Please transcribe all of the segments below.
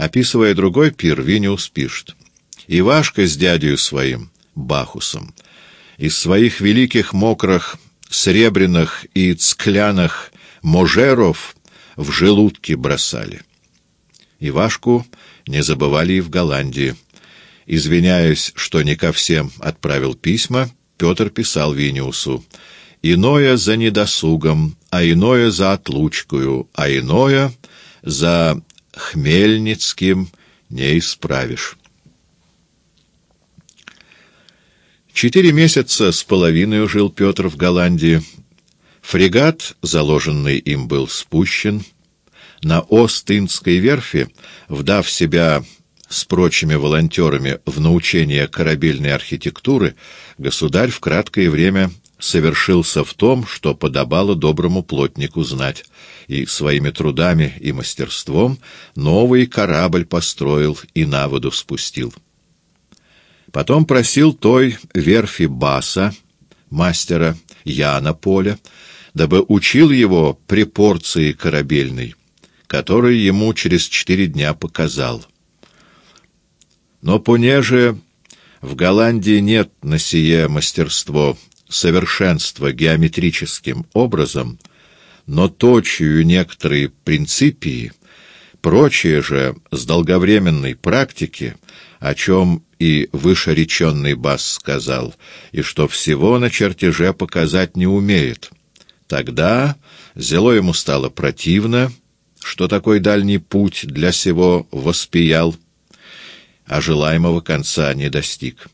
Описывая другой пир, Виниус пишет. «Ивашка с дядею своим, Бахусом, из своих великих мокрых, сребряных и цкляных можеров в желудки бросали». Ивашку не забывали и в Голландии. Извиняясь, что не ко всем отправил письма, Петр писал Виниусу «Иное за недосугом, а иное за отлучкою, а иное за Хмельницким не исправишь». Четыре месяца с половиной жил Петр в Голландии. Фрегат, заложенный им, был спущен — на Остинской верфи, вдав себя с прочими волонтерами в научение корабельной архитектуры, государь в краткое время совершился в том, что подобало доброму плотнику знать, и своими трудами и мастерством новый корабль построил и на воду спустил. Потом просил той верфи Баса, мастера Яна Поля, дабы учил его при порции корабельной, который ему через четыре дня показал. Но понеже в Голландии нет на сие мастерство совершенства геометрическим образом, но точию некоторые принципии, прочее же с долговременной практики, о чем и вышереченный Бас сказал, и что всего на чертеже показать не умеет. Тогда зело ему стало противно, что такой дальний путь для сего воспиял, а желаемого конца не достиг.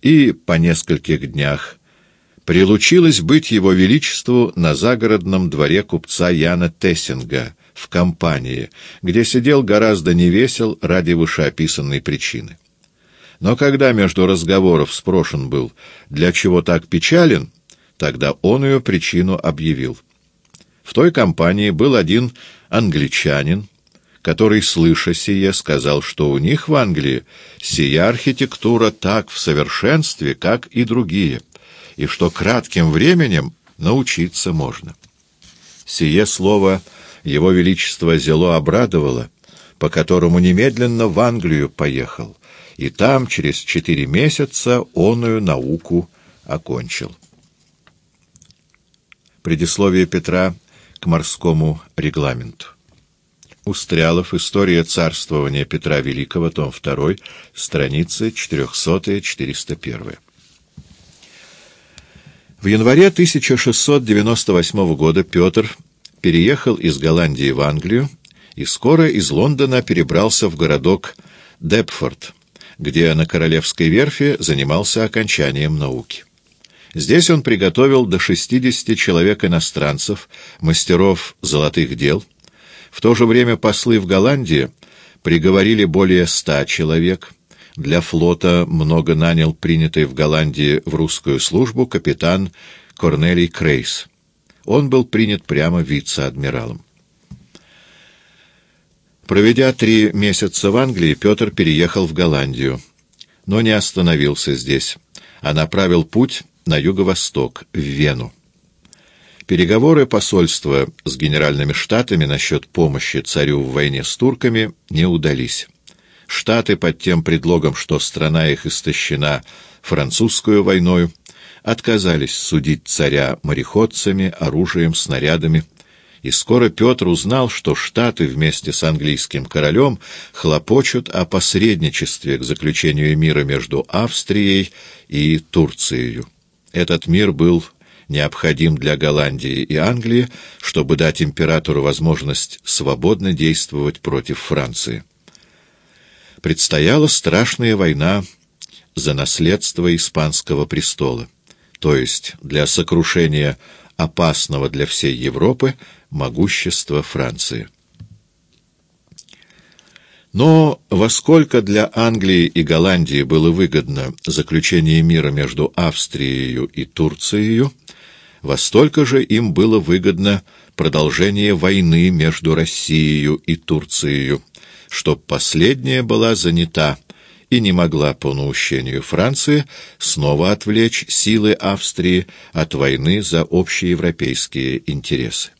И по нескольких днях прилучилось быть его величеству на загородном дворе купца Яна Тессинга в компании, где сидел гораздо невесел ради вышеописанной причины. Но когда между разговоров спрошен был, для чего так печален, тогда он ее причину объявил. В той компании был один англичанин, который, слыша сие, сказал, что у них в Англии сия архитектура так в совершенстве, как и другие, и что кратким временем научиться можно. Сие слово его Величество Зело обрадовало, по которому немедленно в Англию поехал, и там через четыре месяца оную науку окончил. Предисловие Петра к морскому регламенту. Устрялов. История царствования Петра Великого. Том 2. Страницы 400-401. В январе 1698 года Петр переехал из Голландии в Англию и скоро из Лондона перебрался в городок Депфорд, где на Королевской верфи занимался окончанием науки. Здесь он приготовил до 60 человек иностранцев, мастеров золотых дел. В то же время послы в Голландии приговорили более ста человек. Для флота много нанял принятый в Голландии в русскую службу капитан Корнелий Крейс. Он был принят прямо вице-адмиралом. Проведя три месяца в Англии, Петр переехал в Голландию, но не остановился здесь, а направил путь на юго-восток, в Вену. Переговоры посольства с генеральными штатами насчет помощи царю в войне с турками не удались. Штаты под тем предлогом, что страна их истощена французскую войною, отказались судить царя мореходцами, оружием, снарядами, и скоро Петр узнал, что Штаты вместе с английским королем хлопочут о посредничестве к заключению мира между Австрией и Турцией. Этот мир был необходим для Голландии и Англии, чтобы дать императору возможность свободно действовать против Франции. Предстояла страшная война за наследство испанского престола, то есть для сокрушения опасного для всей Европы могущества Франции. Но во сколько для Англии и Голландии было выгодно заключение мира между Австрией и Турцией, во столько же им было выгодно продолжение войны между Россией и Турцией, чтоб последняя была занята и не могла по наущению Франции снова отвлечь силы Австрии от войны за общеевропейские интересы.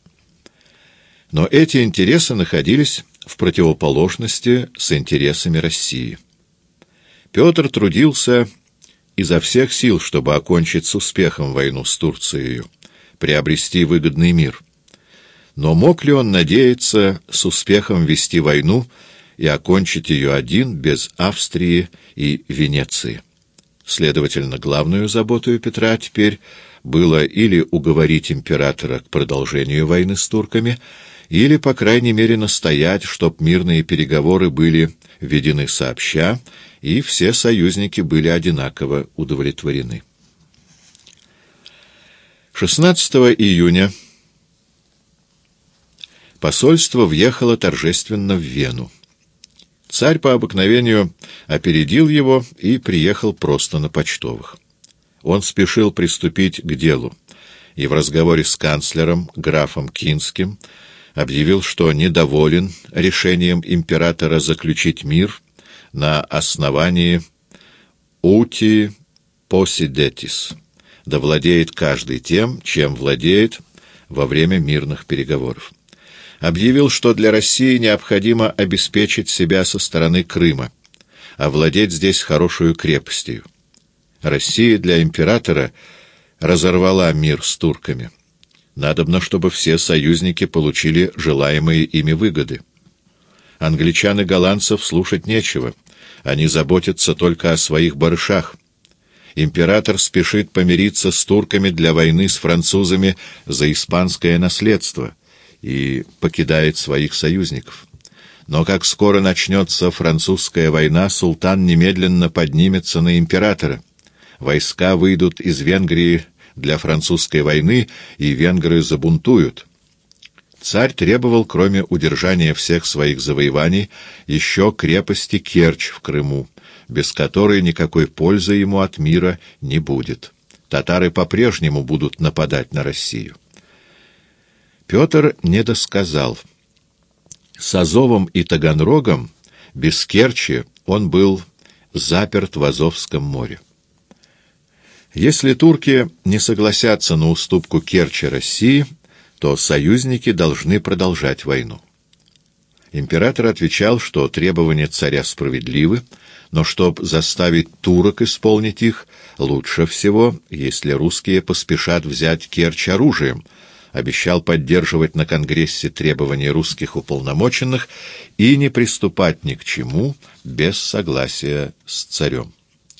Но эти интересы находились в противоположности с интересами России. Петр трудился изо всех сил, чтобы окончить с успехом войну с Турцией, приобрести выгодный мир. Но мог ли он надеяться с успехом вести войну и окончить ее один без Австрии и Венеции? Следовательно, главную заботу Петра теперь было или уговорить императора к продолжению войны с турками, или, по крайней мере, настоять, чтоб мирные переговоры были ведены сообща, и все союзники были одинаково удовлетворены. 16 июня посольство въехало торжественно в Вену. Царь по обыкновению опередил его и приехал просто на почтовых. Он спешил приступить к делу, и в разговоре с канцлером, графом Кинским, объявил, что недоволен решением императора заключить мир на основании «ути посидетис», да владеет каждый тем, чем владеет во время мирных переговоров объявил, что для России необходимо обеспечить себя со стороны Крыма, овладеть здесь хорошую крепостью. Россия для императора разорвала мир с турками. Надобно, чтобы все союзники получили желаемые ими выгоды. Англичан и голландцев слушать нечего. Они заботятся только о своих барышах. Император спешит помириться с турками для войны с французами за испанское наследство — и покидает своих союзников. Но как скоро начнется французская война, султан немедленно поднимется на императора. Войска выйдут из Венгрии для французской войны, и венгры забунтуют. Царь требовал, кроме удержания всех своих завоеваний, еще крепости Керчь в Крыму, без которой никакой пользы ему от мира не будет. Татары по-прежнему будут нападать на Россию. Петр не досказал. С Азовом и Таганрогом, без Керчи, он был заперт в Азовском море. Если турки не согласятся на уступку Керчи России, то союзники должны продолжать войну. Император отвечал, что требования царя справедливы, но чтобы заставить турок исполнить их, лучше всего, если русские поспешат взять Керчь оружием — обещал поддерживать на Конгрессе требования русских уполномоченных и не приступать ни к чему без согласия с царем.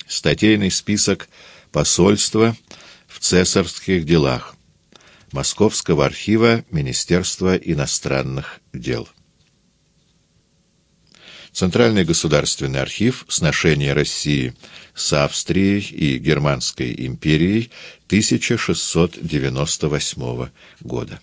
Статейный список посольства в цесарских делах. Московского архива Министерства иностранных дел. Центральный государственный архив «Сношение России с Австрией и Германской империей» 1698 года.